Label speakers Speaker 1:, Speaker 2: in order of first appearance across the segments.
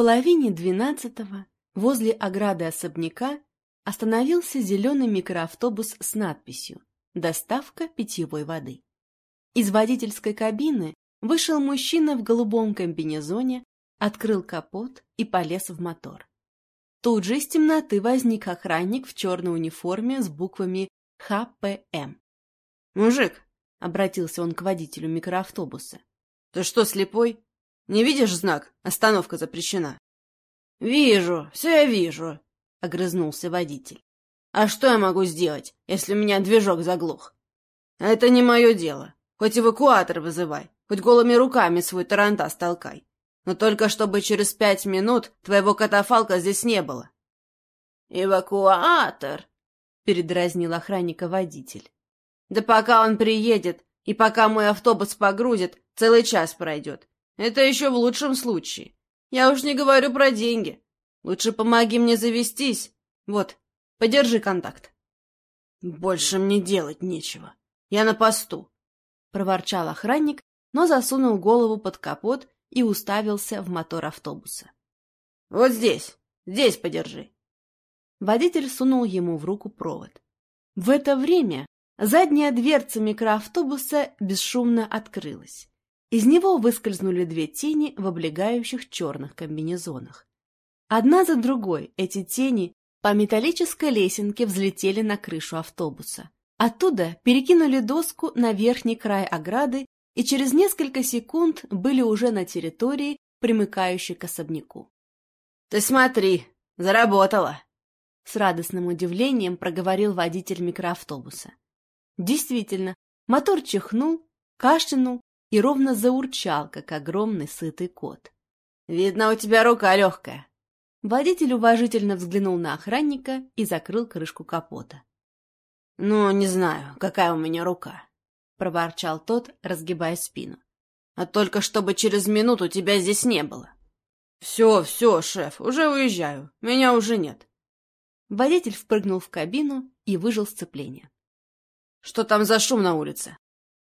Speaker 1: половине двенадцатого возле ограды особняка остановился зеленый микроавтобус с надписью «Доставка питьевой воды». Из водительской кабины вышел мужчина в голубом комбинезоне, открыл капот и полез в мотор. Тут же из темноты возник охранник в черной униформе с буквами ХПМ.
Speaker 2: «Мужик!»
Speaker 1: — обратился он к водителю микроавтобуса.
Speaker 2: «Ты что, слепой? Не видишь знак? Остановка запрещена». «Вижу, все я вижу», — огрызнулся водитель. «А что я могу сделать, если у меня движок заглох? Это не мое дело. Хоть эвакуатор вызывай, хоть голыми руками свой тарантас толкай. Но только чтобы через пять минут твоего катафалка здесь не было». «Эвакуатор?» — передразнил охранника водитель. «Да пока он приедет, и пока мой автобус погрузит, целый час пройдет. Это еще в лучшем случае. Я уж не говорю про деньги. Лучше помоги мне завестись. Вот, подержи контакт. Больше мне делать нечего. Я на посту.
Speaker 1: Проворчал охранник, но засунул голову под капот и уставился в мотор автобуса.
Speaker 2: Вот здесь, здесь подержи.
Speaker 1: Водитель сунул ему в руку провод. В это время задняя дверца микроавтобуса бесшумно открылась. Из него выскользнули две тени в облегающих черных комбинезонах. Одна за другой эти тени по металлической лесенке взлетели на крышу автобуса. Оттуда перекинули доску на верхний край ограды и через несколько секунд были уже на территории, примыкающей к особняку.
Speaker 2: — Ты смотри, заработала!
Speaker 1: — с радостным удивлением проговорил водитель микроавтобуса. Действительно, мотор чихнул, кашлянул и ровно заурчал, как огромный сытый кот.
Speaker 2: «Видно, у тебя рука легкая».
Speaker 1: Водитель уважительно взглянул на охранника и закрыл крышку капота.
Speaker 2: «Ну, не знаю, какая у меня рука», —
Speaker 1: проворчал тот, разгибая спину.
Speaker 2: «А только чтобы через минуту тебя здесь не было». «Все, все, шеф, уже уезжаю. Меня уже нет».
Speaker 1: Водитель впрыгнул в кабину и выжил сцепление.
Speaker 2: «Что там за шум на улице?»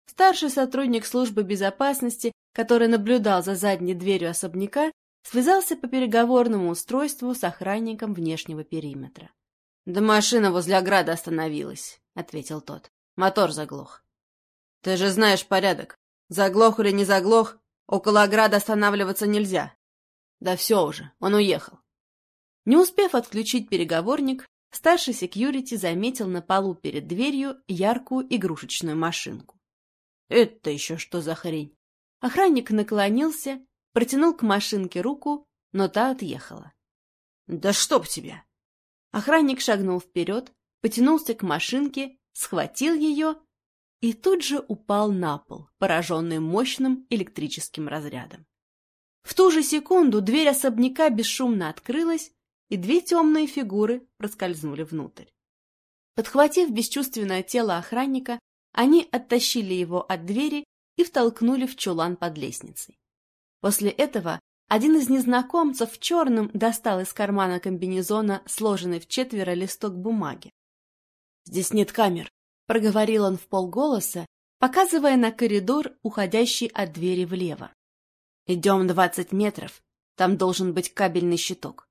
Speaker 1: Старший сотрудник службы безопасности, который наблюдал за задней дверью особняка, связался по переговорному устройству с охранником внешнего периметра.
Speaker 2: — Да машина возле ограды остановилась, — ответил тот. Мотор заглох. — Ты же знаешь порядок. Заглох или не заглох, около ограды останавливаться нельзя. Да все уже, он уехал.
Speaker 1: Не успев отключить переговорник, старший секьюрити заметил на полу перед дверью яркую игрушечную машинку.
Speaker 2: Это еще что за хрень?
Speaker 1: Охранник наклонился, протянул к машинке руку, но та отъехала.
Speaker 2: Да чтоб тебя!
Speaker 1: Охранник шагнул вперед, потянулся к машинке, схватил ее и тут же упал на пол, пораженный мощным электрическим разрядом. В ту же секунду дверь особняка бесшумно открылась, и две темные фигуры проскользнули внутрь. Подхватив бесчувственное тело охранника, они оттащили его от двери и втолкнули в чулан под лестницей. После этого один из незнакомцев в черном достал из кармана комбинезона сложенный в четверо листок бумаги.
Speaker 2: «Здесь нет камер», —
Speaker 1: проговорил он в полголоса, показывая на коридор, уходящий от двери влево.
Speaker 2: «Идем двадцать метров, там должен быть кабельный щиток».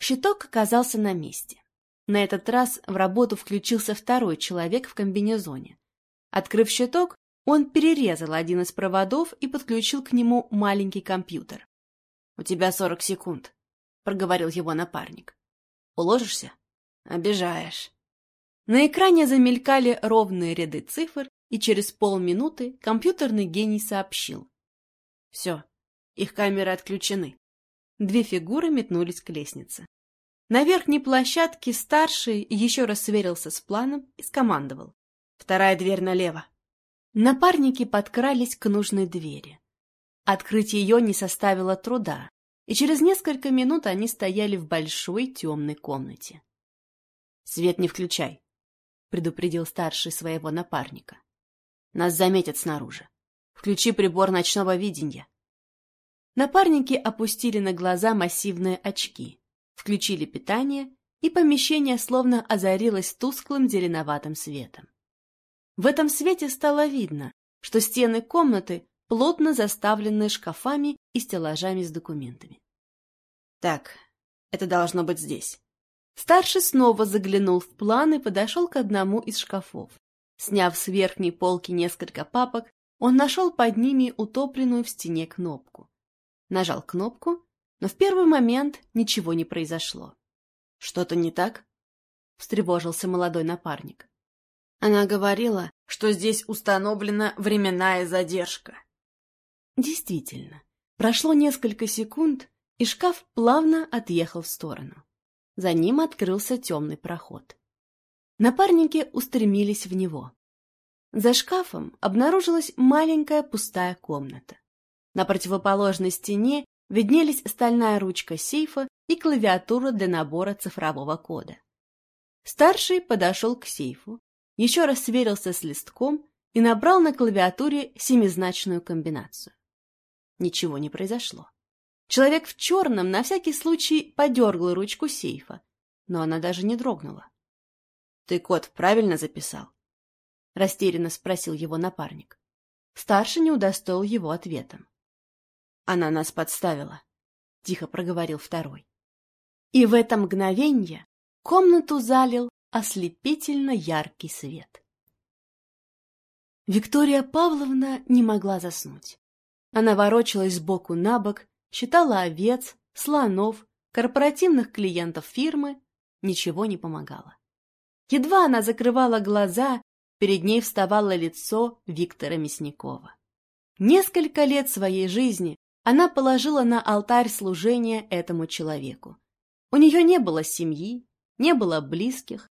Speaker 1: Щиток оказался на месте. На этот раз в работу включился второй человек в комбинезоне. Открыв щиток, он перерезал один из проводов и подключил к нему маленький компьютер. — У тебя сорок секунд, — проговорил его напарник. — Уложишься? — Обижаешь. На экране замелькали ровные ряды цифр, и через полминуты компьютерный гений сообщил. — Все, их камеры отключены. Две фигуры метнулись к лестнице. На верхней площадке старший еще раз сверился с планом и скомандовал. Вторая дверь налево. Напарники подкрались к нужной двери. Открыть ее не составило труда, и через несколько минут они стояли в большой темной комнате. — Свет не включай, — предупредил старший своего напарника. — Нас заметят снаружи. Включи прибор ночного видения. Напарники опустили на глаза массивные очки, включили питание, и помещение словно озарилось тусклым зеленоватым светом. В этом свете стало видно, что стены комнаты плотно заставлены шкафами и стеллажами с документами.
Speaker 2: Так, это должно быть здесь.
Speaker 1: Старший снова заглянул в план и подошел к одному из шкафов. Сняв с верхней полки несколько папок, он нашел под ними утопленную в стене кнопку. Нажал кнопку, но в первый момент ничего не произошло.
Speaker 2: «Что-то не так?» — встревожился молодой напарник.
Speaker 1: Она говорила, что здесь установлена временная задержка. Действительно, прошло несколько секунд, и шкаф плавно отъехал в сторону. За ним открылся темный проход. Напарники устремились в него. За шкафом обнаружилась маленькая пустая комната. На противоположной стене виднелись стальная ручка сейфа и клавиатура для набора цифрового кода. Старший подошел к сейфу, еще раз сверился с листком и набрал на клавиатуре семизначную комбинацию. Ничего не произошло. Человек в черном на всякий случай подергал ручку сейфа, но она даже не дрогнула.
Speaker 2: — Ты код правильно записал? — растерянно спросил его напарник.
Speaker 1: Старший не удостоил его ответом.
Speaker 2: — Она нас подставила, — тихо проговорил второй.
Speaker 1: И в это мгновенье комнату залил ослепительно яркий свет. Виктория Павловна не могла заснуть. Она ворочалась сбоку на бок, считала овец, слонов, корпоративных клиентов фирмы, ничего не помогало. Едва она закрывала глаза, перед ней вставало лицо Виктора Мясникова. Несколько лет своей жизни она положила на алтарь служения этому человеку. У нее не было семьи, не было близких,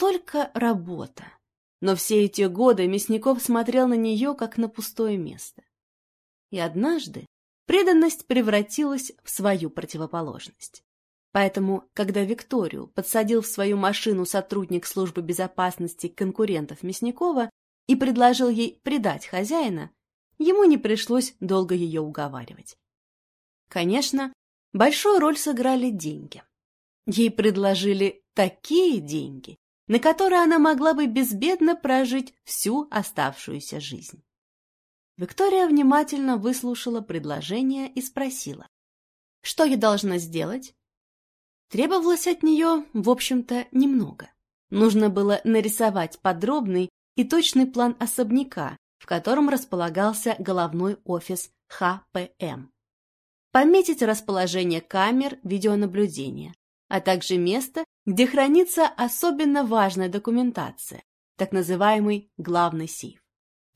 Speaker 1: только работа. Но все эти годы Мясников смотрел на нее, как на пустое место. И однажды преданность превратилась в свою противоположность. Поэтому, когда Викторию подсадил в свою машину сотрудник службы безопасности конкурентов Мясникова и предложил ей предать хозяина, ему не пришлось долго ее уговаривать. Конечно, большую роль сыграли деньги. Ей предложили такие деньги, на которые она могла бы безбедно прожить всю оставшуюся жизнь. Виктория внимательно выслушала предложение и спросила, что я должна сделать? Требовалось от нее, в общем-то, немного. Нужно было нарисовать подробный и точный план особняка, в котором располагался головной офис ХПМ. Пометить расположение камер видеонаблюдения, а также место, где хранится особенно важная документация, так называемый главный сейф.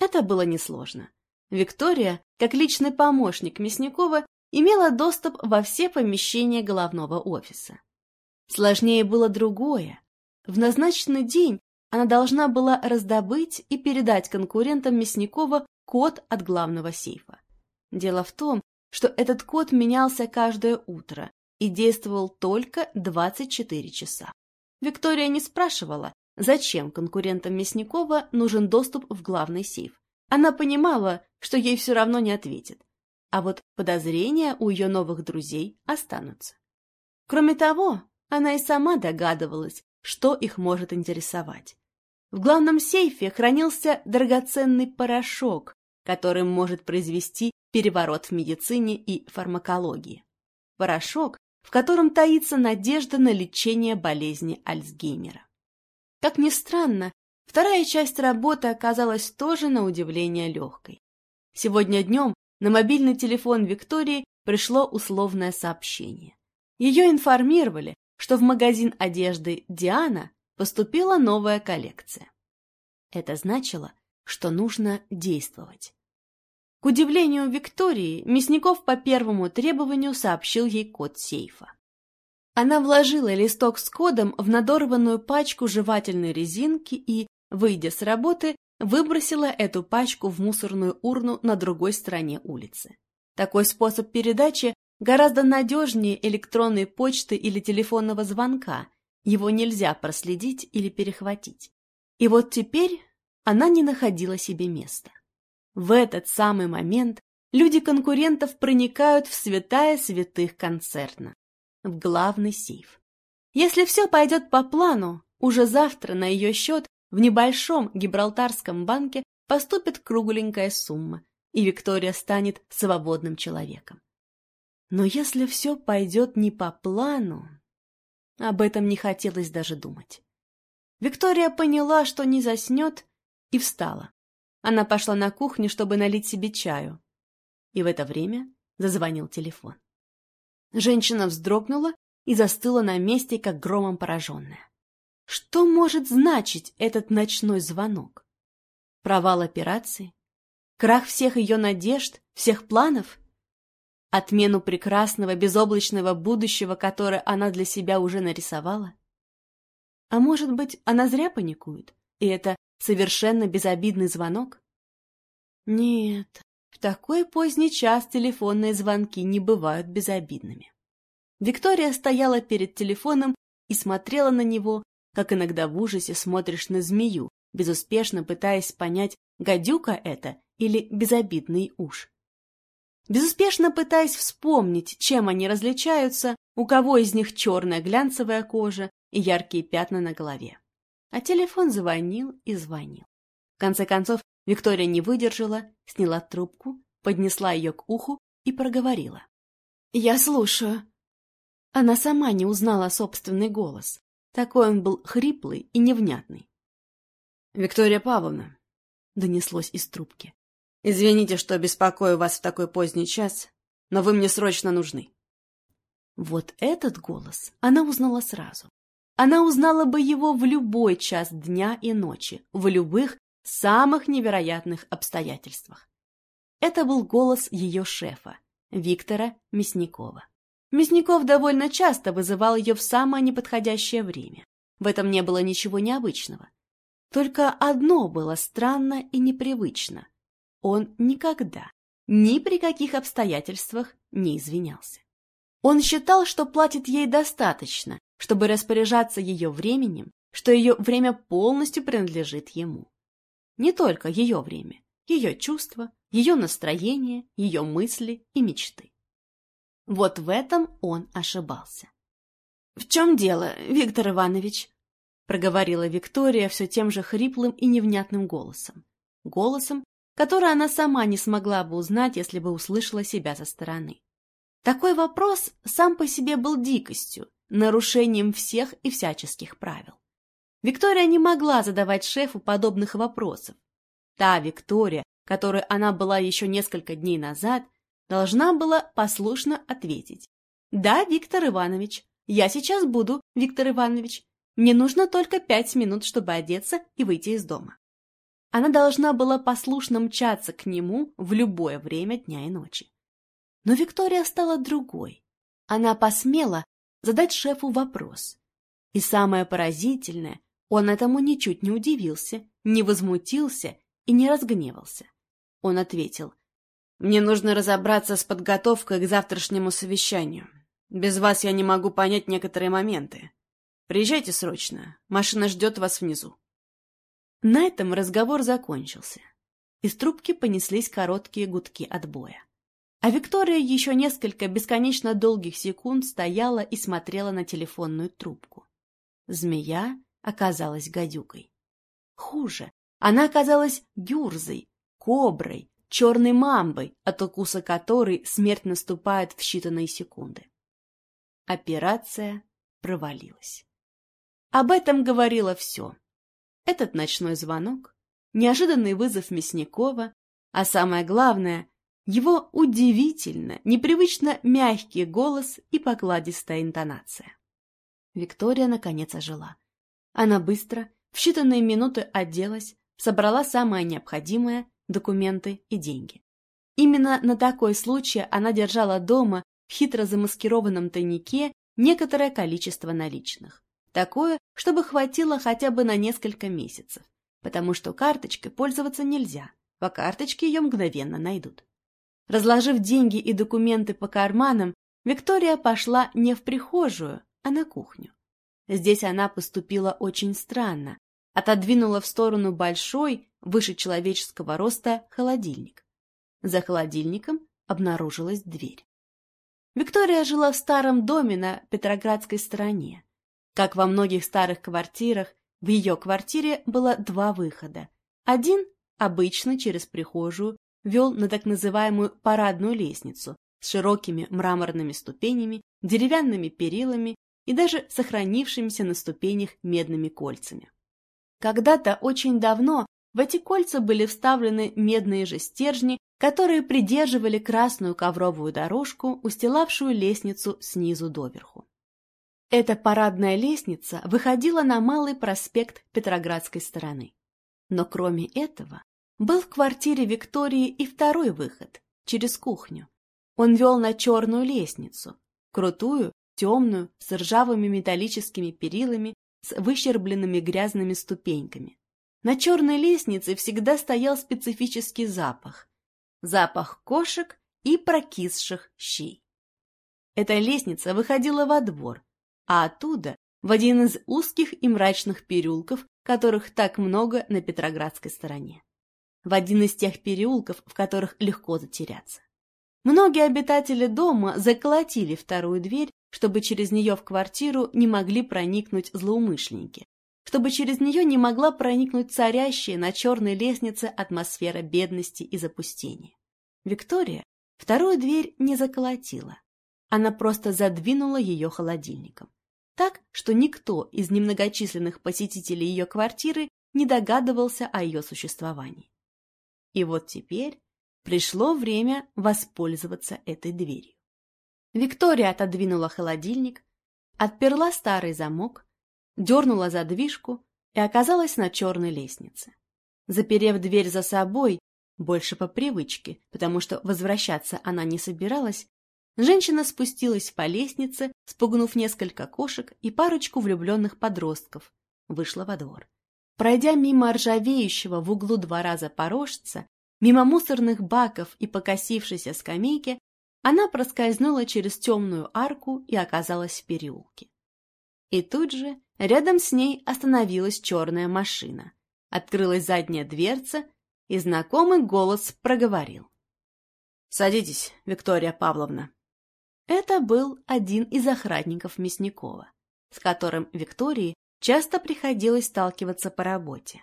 Speaker 1: Это было несложно. Виктория, как личный помощник Мясникова, имела доступ во все помещения головного офиса. Сложнее было другое. В назначенный день она должна была раздобыть и передать конкурентам Мясникова код от главного сейфа. Дело в том, что этот код менялся каждое утро, и действовал только 24 часа. Виктория не спрашивала, зачем конкурентам Мясникова нужен доступ в главный сейф. Она понимала, что ей все равно не ответит. А вот подозрения у ее новых друзей останутся. Кроме того, она и сама догадывалась, что их может интересовать. В главном сейфе хранился драгоценный порошок, который может произвести переворот в медицине и фармакологии. Порошок, в котором таится надежда на лечение болезни Альцгеймера. Как ни странно, вторая часть работы оказалась тоже на удивление легкой. Сегодня днем на мобильный телефон Виктории пришло условное сообщение. Ее информировали, что в магазин одежды «Диана» поступила новая коллекция. Это значило, что нужно действовать. К удивлению Виктории, Мясников по первому требованию сообщил ей код сейфа. Она вложила листок с кодом в надорванную пачку жевательной резинки и, выйдя с работы, выбросила эту пачку в мусорную урну на другой стороне улицы. Такой способ передачи гораздо надежнее электронной почты или телефонного звонка, его нельзя проследить или перехватить. И вот теперь она не находила себе места. В этот самый момент люди конкурентов проникают в святая святых концерна, в главный сейф. Если все пойдет по плану, уже завтра на ее счет в небольшом Гибралтарском банке поступит кругленькая сумма, и Виктория станет свободным человеком. Но если все пойдет не по плану, об этом не хотелось даже думать. Виктория поняла, что не заснет, и встала. Она пошла на кухню, чтобы налить себе чаю. И в это время зазвонил телефон. Женщина вздрогнула и застыла на месте, как громом пораженная. Что может значить этот ночной звонок? Провал операции? Крах всех ее надежд, всех планов? Отмену прекрасного, безоблачного будущего, которое она для себя уже нарисовала? А может быть, она зря паникует, и это совершенно безобидный звонок? Нет, в такой поздний час телефонные звонки не бывают безобидными. Виктория стояла перед телефоном и смотрела на него, как иногда в ужасе смотришь на змею, безуспешно пытаясь понять, гадюка это или безобидный уж. Безуспешно пытаясь вспомнить, чем они различаются, у кого из них черная глянцевая кожа и яркие пятна на голове. А телефон звонил и звонил. В конце концов, Виктория не выдержала, сняла трубку, поднесла ее к уху и проговорила. «Я слушаю». Она сама не узнала собственный голос. Такой он был хриплый и невнятный.
Speaker 2: «Виктория Павловна», — донеслось из трубки, — «извините, что беспокою вас в такой поздний час, но вы мне срочно нужны».
Speaker 1: Вот этот голос она узнала сразу. Она узнала бы его в любой час дня и ночи, в любых самых невероятных обстоятельствах. Это был голос ее шефа, Виктора Мясникова. Мясников довольно часто вызывал ее в самое неподходящее время. В этом не было ничего необычного. Только одно было странно и непривычно. Он никогда, ни при каких обстоятельствах не извинялся. Он считал, что платит ей достаточно, чтобы распоряжаться ее временем, что ее время полностью принадлежит ему. Не только ее время, ее чувства, ее настроение, ее мысли и мечты. Вот в этом он ошибался. — В чем дело, Виктор Иванович? — проговорила Виктория все тем же хриплым и невнятным голосом. Голосом, который она сама не смогла бы узнать, если бы услышала себя со стороны. Такой вопрос сам по себе был дикостью, нарушением всех и всяческих правил. Виктория не могла задавать шефу подобных вопросов. Та Виктория, которой она была еще несколько дней назад, должна была послушно ответить. «Да, Виктор Иванович, я сейчас буду, Виктор Иванович. Мне нужно только пять минут, чтобы одеться и выйти из дома». Она должна была послушно мчаться к нему в любое время дня и ночи. Но Виктория стала другой. Она посмела задать шефу вопрос. И самое поразительное, он этому ничуть не удивился, не возмутился и не разгневался. Он ответил, «Мне нужно разобраться с подготовкой к завтрашнему совещанию. Без вас я не могу понять некоторые моменты. Приезжайте срочно, машина ждет вас внизу». На этом разговор закончился. Из трубки понеслись короткие гудки отбоя. А Виктория еще несколько бесконечно долгих секунд стояла и смотрела на телефонную трубку. Змея оказалась гадюкой. Хуже, она оказалась гюрзой, коброй, черной мамбой, от укуса которой смерть наступает в считанные секунды. Операция провалилась. Об этом говорило все. Этот ночной звонок, неожиданный вызов Мясникова, а самое главное его удивительно, непривычно мягкий голос и покладистая интонация. Виктория наконец ожила. Она быстро, в считанные минуты оделась, собрала самое необходимое – документы и деньги. Именно на такой случай она держала дома в хитро замаскированном тайнике некоторое количество наличных. Такое, чтобы хватило хотя бы на несколько месяцев, потому что карточкой пользоваться нельзя, по карточке ее мгновенно найдут. Разложив деньги и документы по карманам, Виктория пошла не в прихожую, а на кухню. Здесь она поступила очень странно, отодвинула в сторону большой, выше человеческого роста, холодильник. За холодильником обнаружилась дверь. Виктория жила в старом доме на Петроградской стороне. Как во многих старых квартирах, в ее квартире было два выхода. Один, обычно через прихожую, вел на так называемую парадную лестницу, с широкими мраморными ступенями, деревянными перилами и даже сохранившимися на ступенях медными кольцами. Когда-то очень давно в эти кольца были вставлены медные же стержни, которые придерживали красную ковровую дорожку, устилавшую лестницу снизу доверху. Эта парадная лестница выходила на Малый проспект Петроградской стороны. Но кроме этого, был в квартире Виктории и второй выход, через кухню. Он вел на черную лестницу, крутую, темную, с ржавыми металлическими перилами, с выщербленными грязными ступеньками. На черной лестнице всегда стоял специфический запах. Запах кошек и прокисших щей. Эта лестница выходила во двор, а оттуда в один из узких и мрачных переулков, которых так много на Петроградской стороне. В один из тех переулков, в которых легко затеряться. Многие обитатели дома заколотили вторую дверь, чтобы через нее в квартиру не могли проникнуть злоумышленники, чтобы через нее не могла проникнуть царящая на черной лестнице атмосфера бедности и запустения. Виктория вторую дверь не заколотила. Она просто задвинула ее холодильником. Так, что никто из немногочисленных посетителей ее квартиры не догадывался о ее существовании. И вот теперь пришло время воспользоваться этой дверью. Виктория отодвинула холодильник, отперла старый замок, дернула задвижку и оказалась на черной лестнице. Заперев дверь за собой, больше по привычке, потому что возвращаться она не собиралась, женщина спустилась по лестнице, спугнув несколько кошек и парочку влюбленных подростков, вышла во двор. Пройдя мимо ржавеющего в углу двора запорожца, мимо мусорных баков и покосившейся скамейки, она проскользнула через темную арку и оказалась в переулке. И тут же рядом с ней остановилась черная машина. Открылась задняя дверца, и знакомый голос проговорил.
Speaker 2: «Садитесь, Виктория Павловна».
Speaker 1: Это был один из охранников Мясникова, с которым Виктории часто приходилось сталкиваться по работе.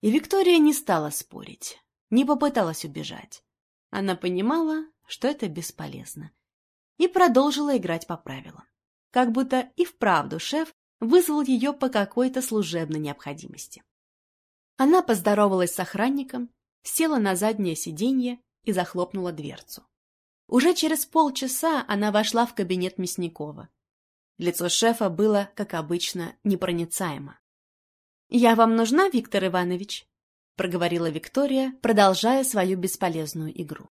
Speaker 1: И Виктория не стала спорить, не попыталась убежать. Она понимала, что это бесполезно, и продолжила играть по правилам. Как будто и вправду шеф вызвал ее по какой-то служебной необходимости. Она поздоровалась с охранником, села на заднее сиденье и захлопнула дверцу. Уже через полчаса она вошла в кабинет Мясникова. Лицо шефа было, как обычно, непроницаемо. «Я вам нужна, Виктор Иванович?» — проговорила Виктория, продолжая свою бесполезную игру.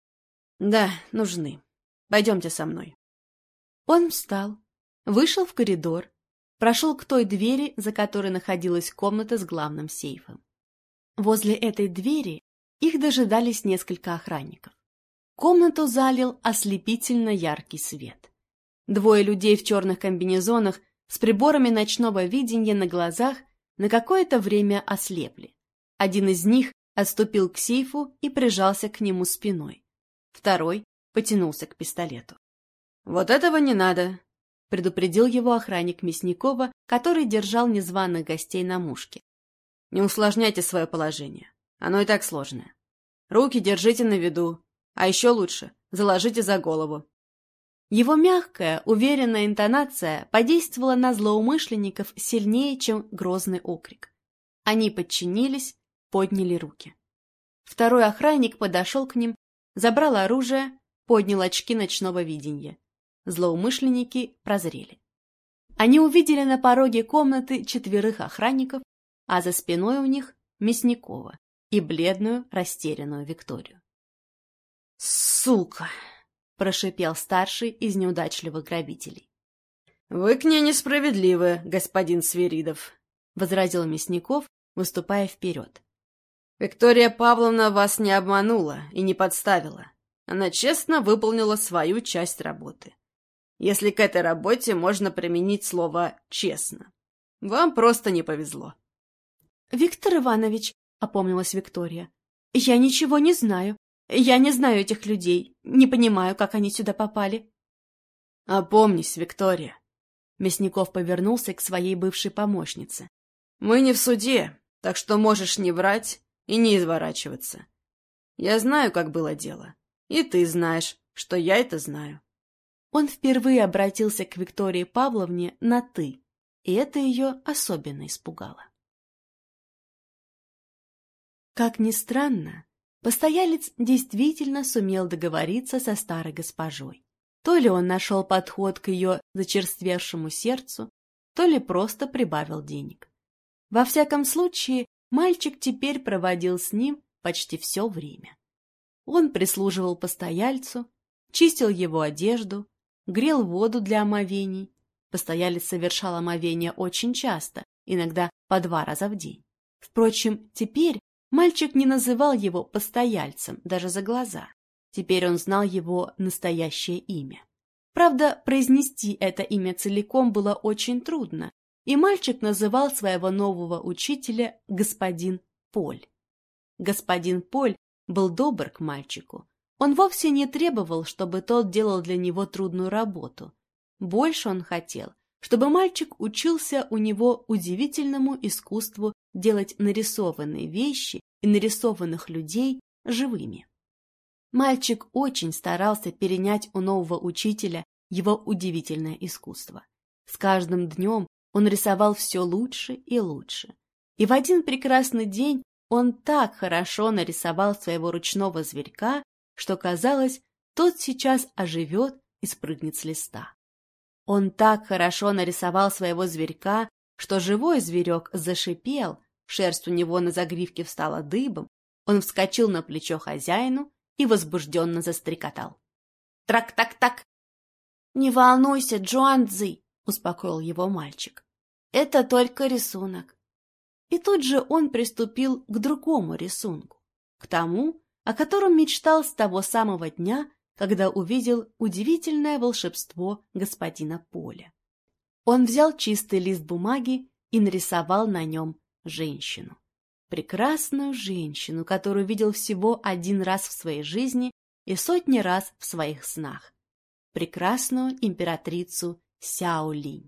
Speaker 2: «Да, нужны. Пойдемте со мной».
Speaker 1: Он встал, вышел в коридор, прошел к той двери, за которой находилась комната с главным сейфом. Возле этой двери их дожидались несколько охранников. Комнату залил ослепительно яркий свет. Двое людей в черных комбинезонах с приборами ночного видения на глазах на какое-то время ослепли. Один из них отступил к сейфу и прижался к нему спиной. Второй потянулся к пистолету.
Speaker 2: «Вот этого не надо!»
Speaker 1: — предупредил его охранник Мясникова, который держал незваных гостей на мушке.
Speaker 2: «Не усложняйте свое положение. Оно и так сложное. Руки держите на виду, а еще лучше заложите за голову».
Speaker 1: Его мягкая, уверенная интонация подействовала на злоумышленников сильнее, чем грозный окрик. Они подчинились, подняли руки. Второй охранник подошел к ним забрал оружие, поднял очки ночного видения. Злоумышленники прозрели. Они увидели на пороге комнаты четверых охранников, а за спиной у них Мясникова и бледную, растерянную Викторию.
Speaker 2: «Сука!» — прошипел старший из неудачливых грабителей. «Вы к ней несправедливы, господин Свиридов», — возразил Мясников, выступая вперед. Виктория Павловна вас не обманула и не подставила. Она честно выполнила свою часть работы. Если к этой работе можно применить слово «честно». Вам просто не повезло.
Speaker 1: — Виктор Иванович, — опомнилась Виктория, — я ничего не знаю. Я не знаю этих людей, не понимаю, как они сюда попали.
Speaker 2: — Опомнись, Виктория. Мясников повернулся к своей бывшей помощнице. — Мы не в суде, так что можешь не врать и не изворачиваться. Я знаю, как было дело. И ты знаешь, что я это знаю.
Speaker 1: Он впервые обратился к Виктории Павловне на «ты», и это ее особенно испугало. Как ни странно, постоялец действительно сумел договориться со старой госпожой. То ли он нашел подход к ее зачерствевшему сердцу, то ли просто прибавил денег. Во всяком случае, мальчик теперь проводил с ним почти все время. Он прислуживал постояльцу, чистил его одежду, грел воду для омовений. Постоялец совершал омовение очень часто, иногда по два раза в день. Впрочем, теперь мальчик не называл его постояльцем даже за глаза. Теперь он знал его настоящее имя. Правда, произнести это имя целиком было очень трудно, и мальчик называл своего нового учителя господин Поль. Господин Поль был добр к мальчику. Он вовсе не требовал, чтобы тот делал для него трудную работу. Больше он хотел, чтобы мальчик учился у него удивительному искусству делать нарисованные вещи и нарисованных людей живыми. Мальчик очень старался перенять у нового учителя его удивительное искусство. С каждым днем он рисовал все лучше и лучше. И в один прекрасный день он так хорошо нарисовал своего ручного зверька, что казалось, тот сейчас оживет и спрыгнет с листа. Он так хорошо нарисовал своего зверька, что живой зверек зашипел, шерсть у него на загривке встала дыбом, он вскочил на плечо хозяину и возбужденно застрекотал. «Трак-так-так!» «Не волнуйся, Джуанцзи!» — успокоил его мальчик. «Это только рисунок». И тут же он приступил к другому рисунку, к тому, о котором мечтал с того самого дня, когда увидел удивительное волшебство господина Поля. Он взял чистый лист бумаги и нарисовал на нем женщину прекрасную женщину, которую видел всего один раз в своей жизни и сотни раз в своих снах, прекрасную императрицу Сяо Линь.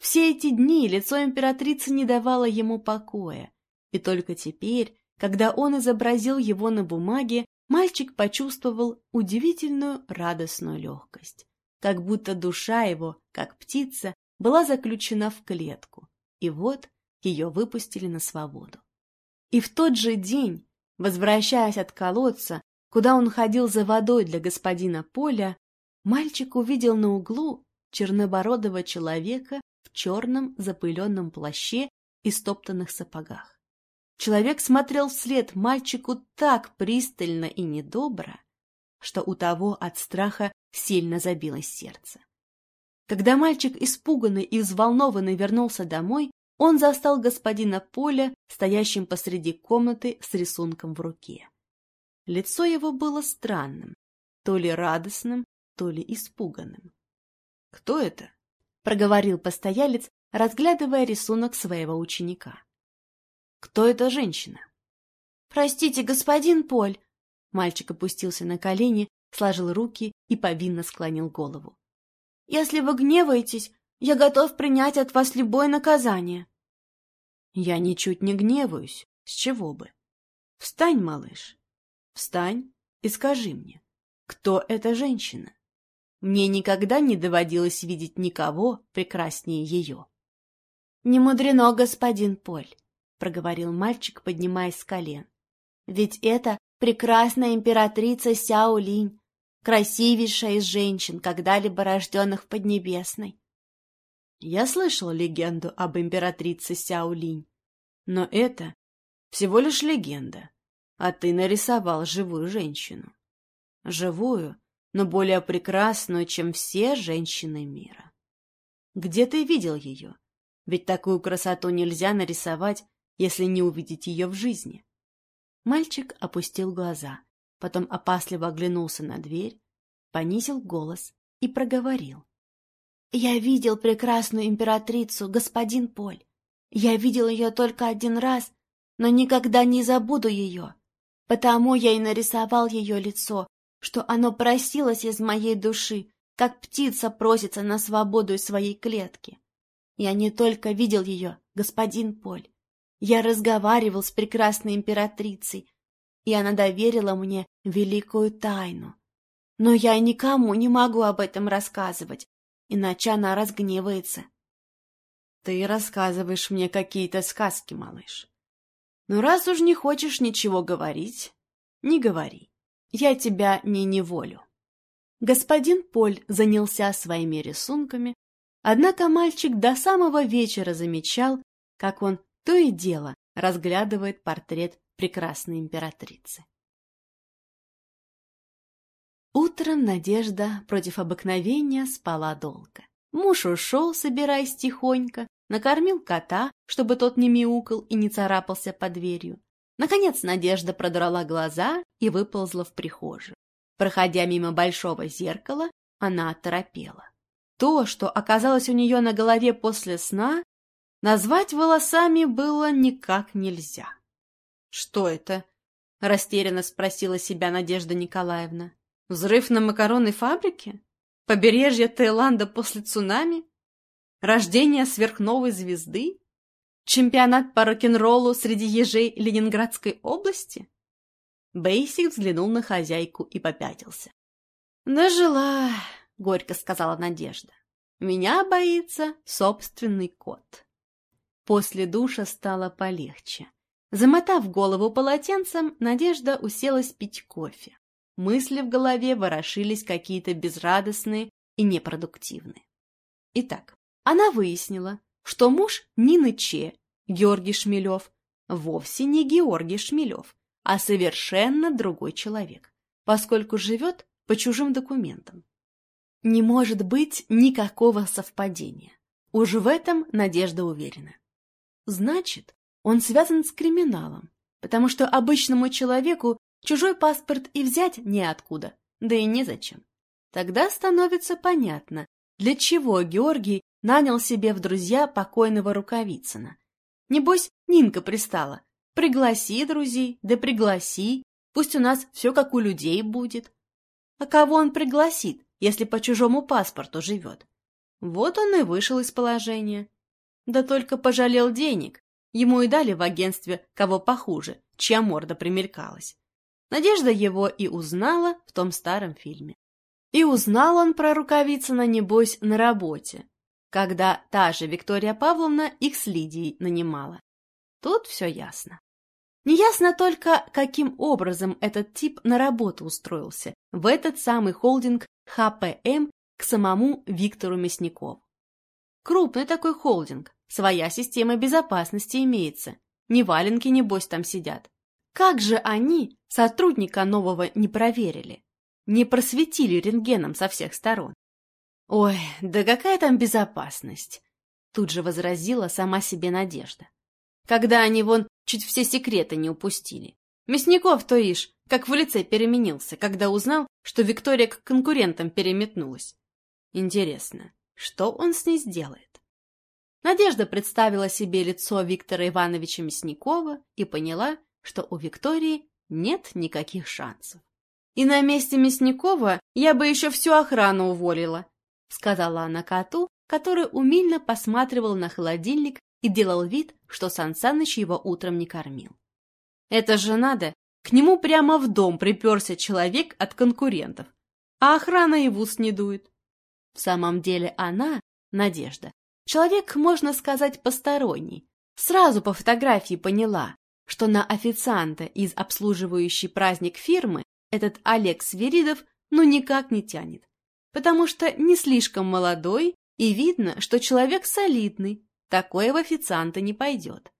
Speaker 1: Все эти дни лицо императрицы не давало ему покоя, и только теперь, когда он изобразил его на бумаге, мальчик почувствовал удивительную радостную легкость, как будто душа его, как птица, была заключена в клетку, и вот ее выпустили на свободу. И в тот же день, возвращаясь от колодца, куда он ходил за водой для господина Поля, мальчик увидел на углу чернобородого человека в черном запыленном плаще и стоптанных сапогах. Человек смотрел вслед мальчику так пристально и недобро, что у того от страха сильно забилось сердце. Когда мальчик, испуганный и взволнованный, вернулся домой, он застал господина Поля, стоящим посреди комнаты с рисунком в руке. Лицо его было странным, то ли радостным, то ли испуганным. — Кто это? — проговорил постоялец, разглядывая рисунок своего ученика. — Кто эта женщина? — Простите, господин Поль. Мальчик опустился на колени, сложил руки и повинно склонил голову. — Если вы гневаетесь, я готов принять от вас любое наказание. Я ничуть не гневаюсь. С чего бы? Встань, малыш. Встань и скажи мне, кто эта женщина? Мне никогда не доводилось видеть никого прекраснее ее. — Не мудрено, господин Поль, — проговорил мальчик, поднимаясь с колен. — Ведь это прекрасная императрица Сяо Линь, красивейшая из женщин, когда-либо рожденных в Поднебесной. Я слышал легенду об императрице Сяолинь, но это всего лишь легенда, а ты нарисовал живую женщину. Живую, но более прекрасную, чем все женщины мира. Где ты видел ее? Ведь такую красоту нельзя нарисовать, если не увидеть ее в жизни. Мальчик опустил глаза, потом опасливо оглянулся на дверь, понизил голос и проговорил. Я видел прекрасную императрицу, господин Поль. Я видел ее только один раз, но никогда не забуду ее. Потому я и нарисовал ее лицо, что оно просилось из моей души, как птица просится на свободу из своей клетки. Я не только видел ее, господин Поль. Я разговаривал с прекрасной императрицей, и она доверила мне великую тайну. Но я никому не могу об этом рассказывать, иначе она разгневается.
Speaker 2: Ты рассказываешь мне какие-то сказки, малыш. Но раз уж не хочешь ничего говорить, не говори. Я тебя не неволю.
Speaker 1: Господин Поль занялся своими рисунками, однако мальчик до самого вечера замечал, как он то и дело разглядывает портрет прекрасной императрицы. Утром Надежда против обыкновения спала долго. Муж ушел, собираясь тихонько, накормил кота, чтобы тот не мяукал и не царапался под дверью. Наконец Надежда продрала глаза и выползла в прихожую. Проходя мимо большого зеркала, она оторопела. То, что оказалось у нее на голове после сна, назвать волосами было никак нельзя.
Speaker 2: «Что это?» — растерянно спросила себя Надежда Николаевна. «Взрыв на макаронной фабрике? Побережье Таиланда после цунами? Рождение сверхновой звезды? Чемпионат по рок-н-роллу среди ежей Ленинградской области?» Бейсик взглянул на хозяйку и попятился.
Speaker 1: «Дожила», — горько сказала Надежда. «Меня боится собственный кот». После душа стало полегче. Замотав голову полотенцем, Надежда уселась пить кофе. Мысли в голове ворошились какие-то безрадостные и непродуктивные. Итак, она выяснила, что муж Нины Че, Георгий Шмелев, вовсе не Георгий Шмелев, а совершенно другой человек, поскольку живет по чужим документам. Не может быть никакого совпадения. Уж в этом Надежда уверена. Значит, он связан с криминалом, потому что обычному человеку чужой паспорт и взять неоткуда, да и незачем. Тогда становится понятно, для чего Георгий нанял себе в друзья покойного Рукавицына. Небось, Нинка пристала, Пригласи друзей, да пригласи, пусть у нас все как у людей будет. А кого он пригласит, если по чужому паспорту живет? Вот он и вышел из положения. Да только пожалел денег. Ему и дали в агентстве кого похуже, чья морда примелькалась. Надежда его и узнала в том старом фильме. И узнал он про Рукавицына, небось, на работе, когда та же Виктория Павловна их с Лидией нанимала. Тут все ясно. Неясно только, каким образом этот тип на работу устроился в этот самый холдинг ХПМ к самому Виктору Мясникову. Крупный такой холдинг, своя система безопасности имеется, не валенки, небось, там сидят. Как же они сотрудника нового не проверили, не просветили рентгеном со всех сторон? Ой, да какая там безопасность? Тут же возразила сама себе Надежда. Когда они вон чуть все секреты не упустили. Мясников, то ишь, как в лице переменился, когда узнал, что Виктория к конкурентам переметнулась. Интересно, что он с ней сделает? Надежда представила себе лицо Виктора Ивановича Мясникова и поняла, что у Виктории нет никаких шансов. «И на месте Мясникова я бы еще всю охрану уволила», сказала она коту, который умильно посматривал на холодильник и делал вид, что Сан Саныч его утром не кормил. Это же надо, к нему прямо в дом приперся человек от конкурентов, а охрана и в ус не дует. В самом деле она, Надежда, человек, можно сказать, посторонний, сразу по фотографии поняла, что на официанта из обслуживающей праздник фирмы этот Олег Свиридов ну никак не тянет, потому что не слишком молодой и видно, что человек солидный, Такое в официанта не пойдет.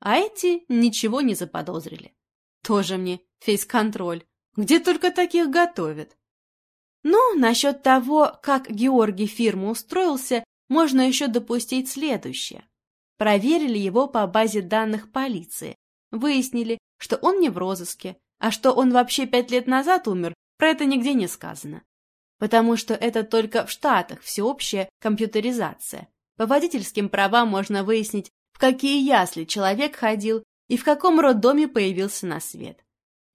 Speaker 1: А эти ничего не заподозрили. Тоже мне фейс-контроль. Где только таких готовят. Ну, насчет того, как Георгий фирму устроился, можно еще допустить следующее. Проверили его по базе данных полиции. Выяснили, что он не в розыске, а что он вообще пять лет назад умер, про это нигде не сказано. Потому что это только в Штатах всеобщая компьютеризация. По водительским правам можно выяснить, в какие ясли человек ходил и в каком роддоме появился на свет.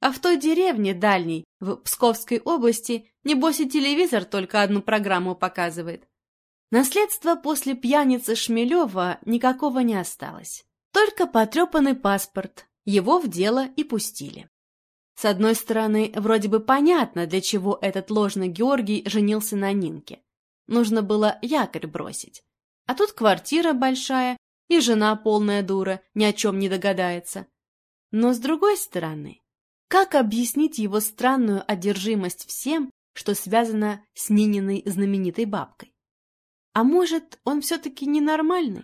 Speaker 1: А в той деревне дальней, в Псковской области, небось и телевизор только одну программу показывает. Наследства после пьяницы Шмелева никакого не осталось. Только потрепанный паспорт, его в дело и пустили. С одной стороны, вроде бы понятно, для чего этот ложный Георгий женился на Нинке. Нужно было якорь бросить. А тут квартира большая, и жена полная дура, ни о чем не догадается. Но с другой стороны, как объяснить его странную одержимость всем, что связано с Нининой знаменитой бабкой? А может, он все-таки ненормальный?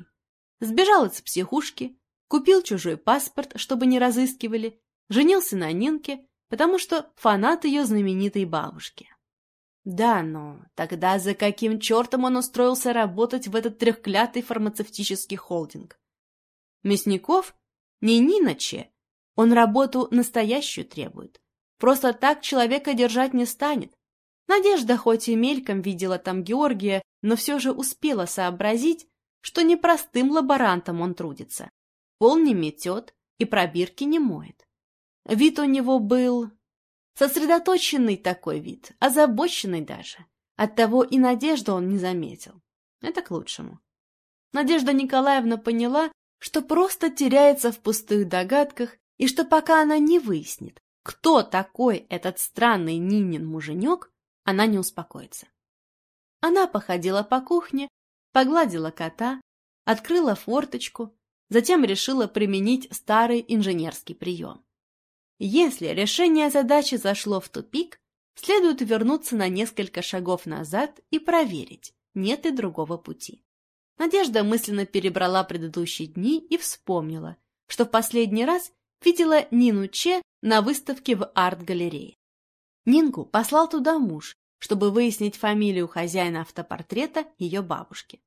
Speaker 1: Сбежал из психушки, купил чужой паспорт, чтобы не разыскивали, женился на Нинке, потому что фанат ее знаменитой бабушки. Да, но тогда за каким чертом он устроился работать в этот трехклятый фармацевтический холдинг? Мясников? Не Ниначе. Он работу настоящую требует. Просто так человека держать не станет. Надежда хоть и мельком видела там Георгия, но все же успела сообразить, что непростым лаборантом он трудится. Пол не метет и пробирки не моет. Вид у него был сосредоточенный такой вид, озабоченный даже. Оттого и Надежду он не заметил. Это к лучшему. Надежда Николаевна поняла, что просто теряется в пустых догадках и что пока она не выяснит, кто такой этот странный Нинин муженек, она не успокоится. Она походила по кухне, погладила кота, открыла форточку, затем решила применить старый инженерский прием. Если решение задачи зашло в тупик, следует вернуться на несколько шагов назад и проверить, нет ли другого пути. Надежда мысленно перебрала предыдущие дни и вспомнила, что в последний раз видела Нину Че на выставке в арт-галерее. Нинку послал туда муж, чтобы выяснить фамилию хозяина автопортрета ее бабушки.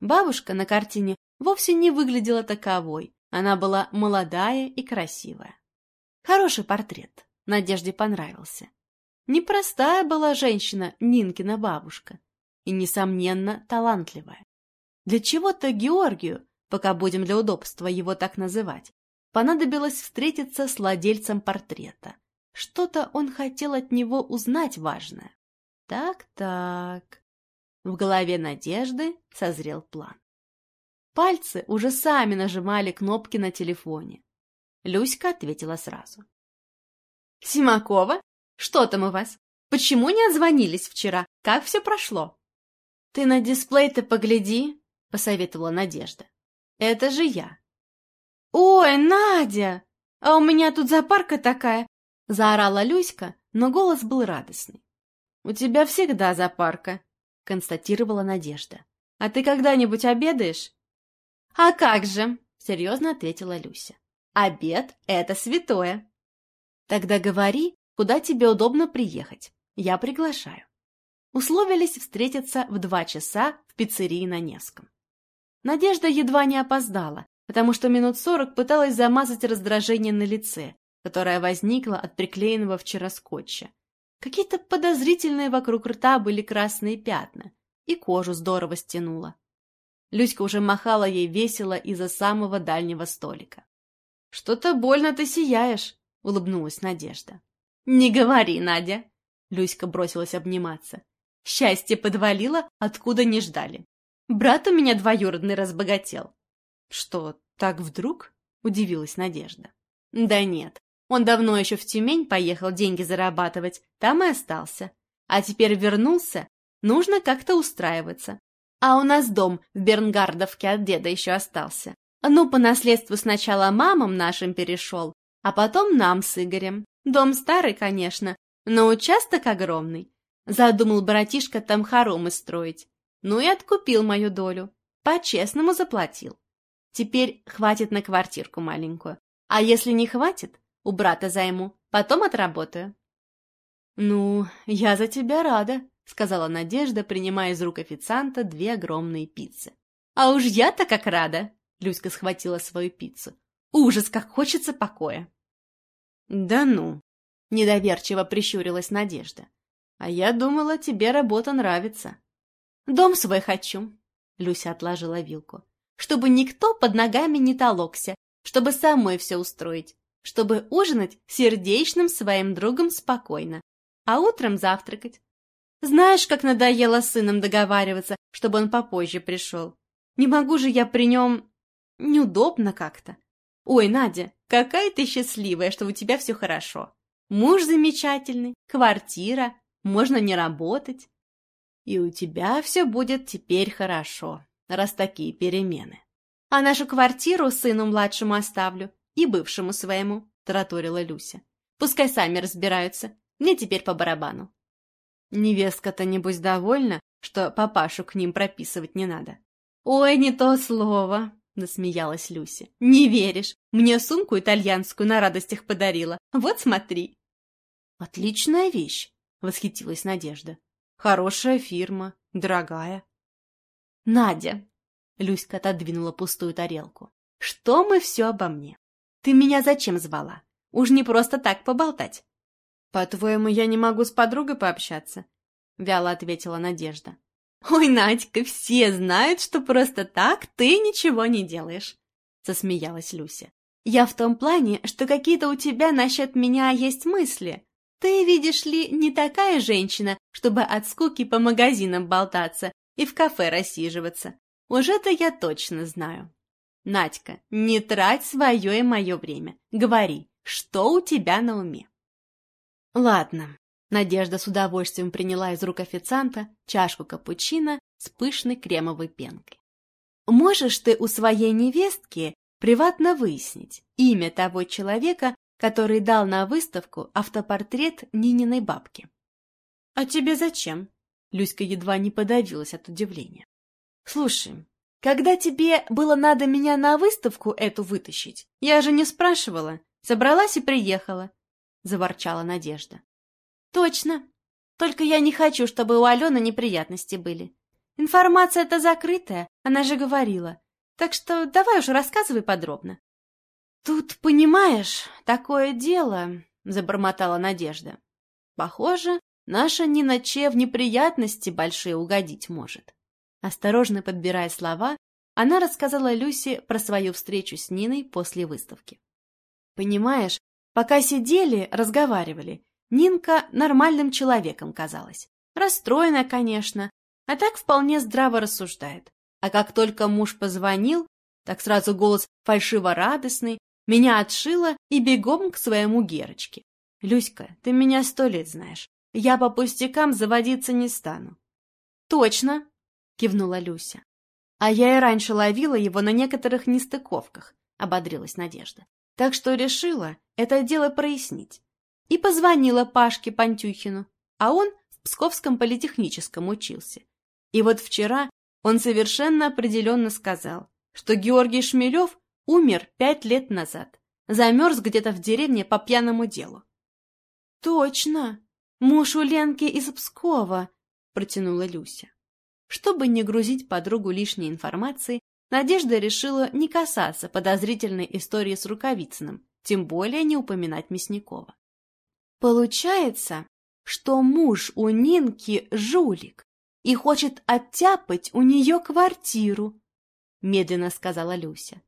Speaker 1: Бабушка на картине вовсе не выглядела таковой, она была молодая и красивая. Хороший портрет, Надежде понравился. Непростая была женщина Нинкина бабушка и, несомненно, талантливая. Для чего-то Георгию, пока будем для удобства его так называть, понадобилось встретиться с владельцем портрета. Что-то он хотел от него узнать важное. Так-так. В голове Надежды созрел план. Пальцы уже сами нажимали кнопки на телефоне. Люська ответила сразу. «Симакова, что там у вас? Почему не отзвонились вчера? Как все прошло?» «Ты на дисплей-то погляди», — посоветовала Надежда. «Это же я». «Ой, Надя! А у меня тут запарка такая!» — заорала Люська, но голос был радостный. «У тебя всегда запарка», — констатировала Надежда. «А ты когда-нибудь обедаешь?» «А как же!» — серьезно ответила Люся. «Обед — это святое!» «Тогда говори, куда тебе удобно приехать. Я приглашаю». Условились встретиться в два часа в пиццерии на Невском. Надежда едва не опоздала, потому что минут сорок пыталась замазать раздражение на лице, которое возникло от приклеенного вчера скотча. Какие-то подозрительные вокруг рта были красные пятна, и кожу здорово стянула. Люська уже махала ей весело из-за самого дальнего столика. — Что-то больно ты сияешь, — улыбнулась Надежда. — Не говори, Надя! — Люська бросилась обниматься. — Счастье подвалило, откуда не ждали. Брат у меня двоюродный разбогател. — Что, так вдруг? — удивилась Надежда. — Да нет, он давно еще в Тюмень поехал деньги зарабатывать, там и остался. А теперь вернулся, нужно как-то устраиваться. А у нас дом в Бернгардовке от деда еще остался. Ну, по наследству сначала мамам нашим перешел, а потом нам с Игорем. Дом старый, конечно, но участок огромный. Задумал братишка там хоромы строить. Ну и откупил мою долю. По-честному заплатил. Теперь хватит на квартирку маленькую. А если не хватит, у брата займу, потом отработаю. «Ну, я за тебя рада», — сказала Надежда, принимая из рук официанта две огромные пиццы. «А уж я-то как рада!» — Люська схватила свою пиццу. «Ужас, как хочется покоя!» «Да ну!» — недоверчиво прищурилась Надежда. «А я думала, тебе работа нравится». «Дом свой хочу», — Люся отложила вилку чтобы никто под ногами не толокся, чтобы самой все устроить, чтобы ужинать сердечным своим другом спокойно, а утром завтракать. Знаешь, как надоело с сыном договариваться, чтобы он попозже пришел. Не могу же я при нем... Неудобно как-то. Ой, Надя, какая ты счастливая, что у тебя все хорошо. Муж замечательный, квартира, можно не работать. И у тебя все будет теперь хорошо, раз такие перемены. А нашу квартиру сыну младшему оставлю и бывшему своему, — тараторила Люся. Пускай сами разбираются, мне теперь по барабану. Невестка-то, небось, довольна, что папашу к ним прописывать не надо. «Ой, не то слово!» — насмеялась Люся. «Не веришь? Мне сумку итальянскую на радостях подарила. Вот смотри!» «Отличная вещь!» — восхитилась Надежда. «Хорошая фирма, дорогая». «Надя!» — Люська отодвинула пустую тарелку. «Что мы все обо мне? Ты меня зачем звала? Уж не просто так поболтать». «По-твоему, я не могу с подругой пообщаться?» — вяло ответила Надежда. «Ой, Надька, все знают, что просто так ты ничего не делаешь», — засмеялась Люся. «Я в том плане, что какие-то у тебя насчет меня есть мысли. Ты, видишь ли, не такая женщина, чтобы от скуки по магазинам болтаться и в кафе рассиживаться. Уж это я точно знаю. Надька, не трать свое и мое время. Говори, что у тебя на уме?» «Ладно, Надежда с удовольствием приняла из рук официанта чашку капучино с пышной кремовой пенкой. «Можешь ты у своей невестки приватно выяснить имя того человека, который дал на выставку автопортрет Нининой бабки?» «А тебе зачем?» Люська едва не подавилась от удивления. «Слушай, когда тебе было надо меня на выставку эту вытащить, я же не спрашивала, собралась и приехала», — заворчала Надежда. Точно. Только я не хочу, чтобы у Алены неприятности были. Информация-то закрытая, она же говорила. Так что давай уж рассказывай подробно. Тут, понимаешь, такое дело, забормотала Надежда. Похоже, наша Нина Че в неприятности большие угодить может. Осторожно подбирая слова, она рассказала Люсе про свою встречу с Ниной после выставки. Понимаешь, пока сидели, разговаривали, Нинка нормальным человеком казалась. Расстроена, конечно, а так вполне здраво рассуждает. А как только муж позвонил, так сразу голос фальшиво-радостный, меня отшила и бегом к своему Герочке. «Люська, ты меня сто лет знаешь. Я по пустякам заводиться не стану». «Точно!» — кивнула Люся. «А я и раньше ловила его на некоторых нестыковках», — ободрилась Надежда. «Так что решила это дело прояснить и позвонила Пашке Пантюхину, а он в Псковском политехническом учился. И вот вчера он совершенно определенно сказал, что Георгий Шмелев умер пять лет назад, замерз где-то в деревне по пьяному делу. — Точно! Муж у Ленки из Пскова! — протянула Люся. Чтобы не грузить подругу лишней информацией, Надежда решила не касаться подозрительной истории с Рукавицыным, тем более не упоминать Мясникова. Получается, что муж у Нинки жулик и хочет оттяпать у нее квартиру, — медленно сказала Люся.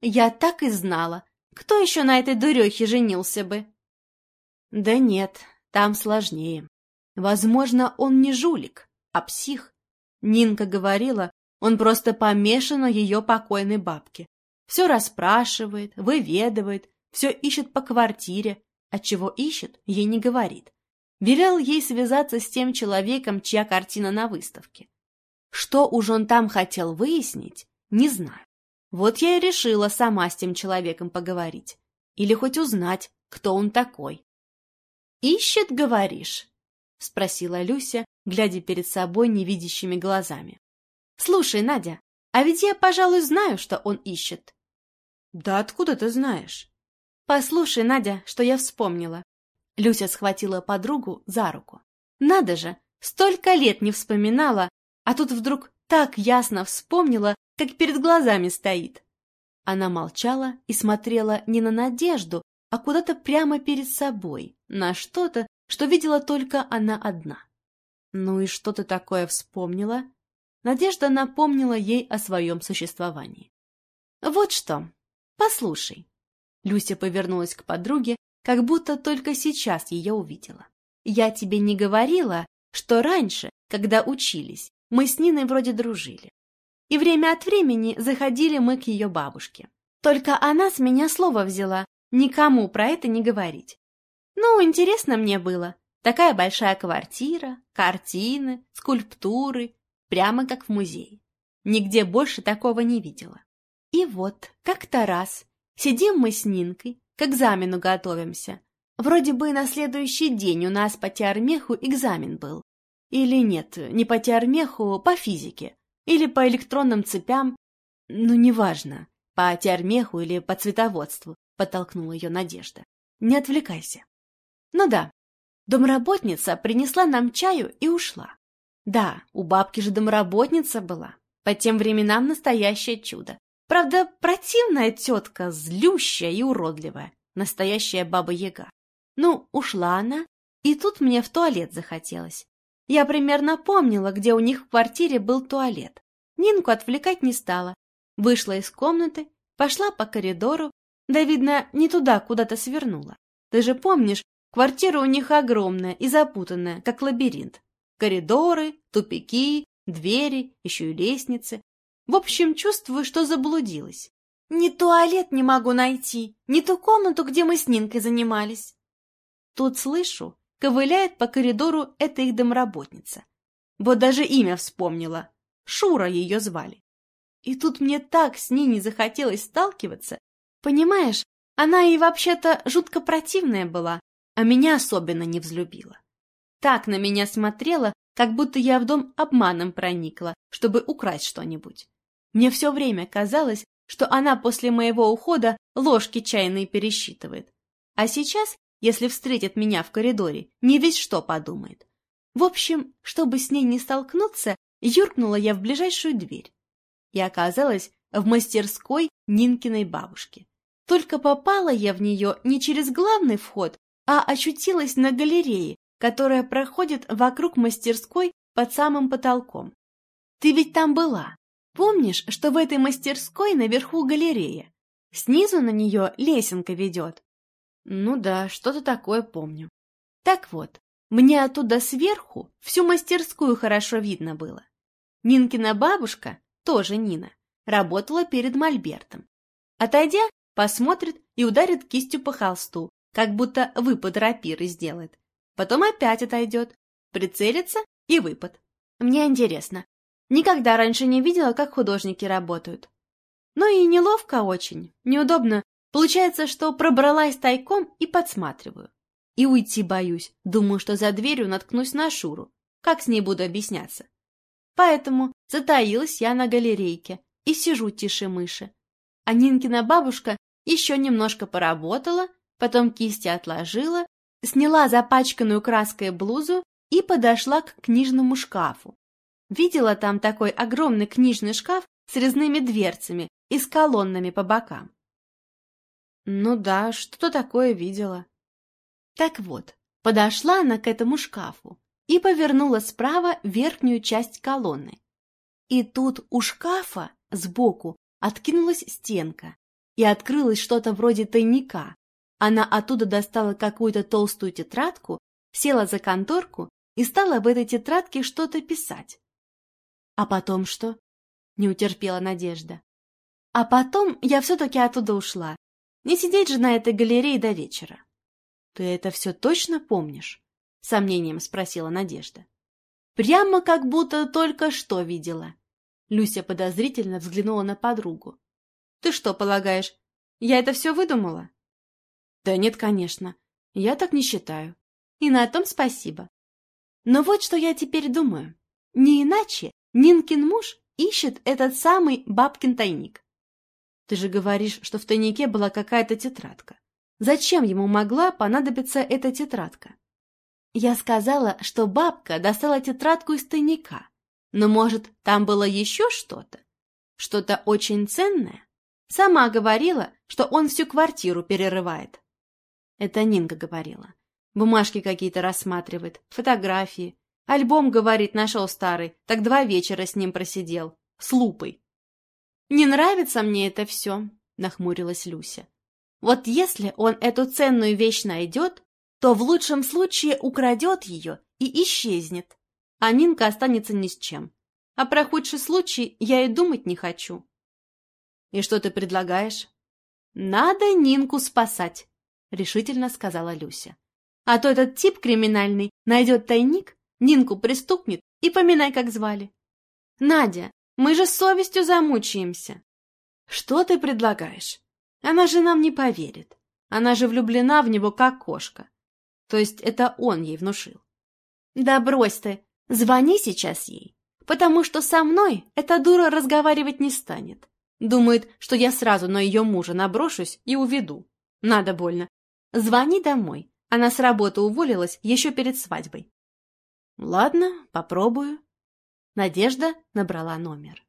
Speaker 1: Я так и знала. Кто еще на этой дурехе женился бы? Да нет, там сложнее. Возможно, он не жулик, а псих. Нинка говорила, он просто помешан на ее покойной бабке. Все расспрашивает, выведывает, все ищет по квартире, Отчего ищет, ей не говорит. Велел ей связаться с тем человеком, чья картина на выставке. Что уж он там хотел выяснить, не знаю. Вот я и решила сама с тем человеком поговорить. Или хоть узнать, кто он такой. «Ищет, говоришь?» — спросила Люся, глядя перед собой невидящими глазами. «Слушай, Надя, а ведь я, пожалуй, знаю, что он ищет». «Да откуда ты знаешь?» «Послушай, Надя, что я вспомнила». Люся схватила подругу за руку. «Надо же, столько лет не вспоминала, а тут вдруг так ясно вспомнила, как перед глазами стоит». Она молчала и смотрела не на Надежду, а куда-то прямо перед собой, на что-то, что видела только она одна. Ну и что ты такое вспомнила? Надежда напомнила ей о своем существовании. «Вот что, послушай». Люся повернулась к подруге, как будто только сейчас ее увидела. «Я тебе не говорила, что раньше, когда учились, мы с Ниной вроде дружили. И время от времени заходили мы к ее бабушке. Только она с меня слово взяла, никому про это не говорить. Ну, интересно мне было. Такая большая квартира, картины, скульптуры, прямо как в музее. Нигде больше такого не видела. И вот, как-то раз, сидим мы с Нинкой, к экзамену готовимся. Вроде бы на следующий день у нас по теормеху экзамен был. Или нет, не по теормеху, по физике. Или по электронным цепям. Ну, неважно, по теормеху или по цветоводству, подтолкнула ее Надежда. Не отвлекайся. Ну да, домработница принесла нам чаю и ушла. Да, у бабки же домработница была. По тем временам настоящее чудо. Правда, противная тетка, злющая и уродливая. Настоящая баба-яга. Ну, ушла она, и тут мне в туалет захотелось. Я примерно помнила, где у них в квартире был туалет. Нинку отвлекать не стала. Вышла из комнаты, пошла по коридору, да, видно, не туда куда-то свернула. Ты же помнишь, квартира у них огромная и запутанная, как лабиринт. Коридоры, тупики, двери, еще и лестницы. В общем, чувствую, что заблудилась. Ни туалет не могу найти, ни ту комнату, где мы с Нинкой занимались. Тут слышу, ковыляет по коридору эта их домработница. Вот даже имя вспомнила. Шура ее звали. И тут мне так с ней не захотелось сталкиваться. Понимаешь, она и вообще-то жутко противная была, а меня особенно не взлюбила. Так на меня смотрела, как будто я в дом обманом проникла, чтобы украсть что-нибудь. Мне все время казалось, что она после моего ухода ложки чайные пересчитывает. А сейчас, если встретит меня в коридоре, не весь что подумает. В общем, чтобы с ней не столкнуться, юркнула я в ближайшую дверь. И оказалась в мастерской Нинкиной бабушки. Только попала я в нее не через главный вход, а очутилась на галерее, которая проходит вокруг мастерской под самым потолком. Ты ведь там была. Помнишь, что в этой мастерской наверху галерея? Снизу на нее лесенка ведет. Ну да, что-то такое помню. Так вот, мне оттуда сверху всю мастерскую хорошо видно было. Нинкина бабушка, тоже Нина, работала перед мольбертом. Отойдя, посмотрит и ударит кистью по холсту, как будто выпад рапиры сделает. Потом опять отойдет, прицелится и выпад. Мне интересно, Никогда раньше не видела, как художники работают. Ну и неловко очень, неудобно. Получается, что пробралась тайком и подсматриваю. И уйти боюсь, думаю, что за дверью наткнусь на Шуру. Как с ней буду объясняться? Поэтому затаилась я на галерейке и сижу тише мыши. А Нинкина бабушка еще немножко поработала, потом кисти отложила, сняла запачканную краской блузу и подошла к книжному шкафу, Видела там такой огромный книжный шкаф с резными дверцами и с колоннами по бокам. Ну да, что-то такое видела. Так вот, подошла она к этому шкафу и повернула справа верхнюю часть колонны. И тут у шкафа сбоку откинулась стенка, и открылось что-то вроде тайника. Она оттуда достала какую-то толстую тетрадку, села за конторку и стала в этой тетрадке что-то писать. А потом что? Не утерпела Надежда. А потом я все-таки оттуда ушла. Не сидеть же на этой галерее до вечера. Ты это все точно помнишь? Сомнением спросила Надежда. Прямо как будто только что видела. Люся подозрительно взглянула на подругу. Ты что полагаешь, я это все выдумала? Да нет, конечно. Я так не считаю. И на том спасибо. Но вот что я теперь думаю. Не иначе Нинкин муж ищет этот самый бабкин тайник. Ты же говоришь, что в тайнике была какая-то тетрадка. Зачем ему могла понадобиться эта тетрадка? Я сказала, что бабка достала тетрадку из тайника. Но, может, там было еще что-то? Что-то очень ценное? Сама говорила, что он всю квартиру перерывает. Это Нинка говорила. Бумажки какие-то рассматривает, фотографии, Альбом, говорит, нашел старый, так два вечера с ним просидел. С лупой. «Не нравится мне это все», — нахмурилась Люся. «Вот если он эту ценную вещь найдет, то в лучшем случае украдет ее и исчезнет, а Нинка останется ни с чем. А про худший случай я и думать не хочу». «И что ты предлагаешь?» «Надо Нинку спасать», — решительно сказала Люся. А то этот тип криминальный найдет тайник, Нинку пристукнет и поминай, как звали. Надя, мы же с совестью замучаемся. Что ты предлагаешь? Она же нам не поверит. Она же влюблена в него, как кошка. То есть это он ей внушил. Да брось ты, звони сейчас ей, потому что со мной эта дура разговаривать не станет. Думает, что я сразу на ее мужа наброшусь и уведу. Надо больно. Звони домой. Она с работы уволилась еще перед свадьбой. Ладно, попробую. Надежда набрала номер.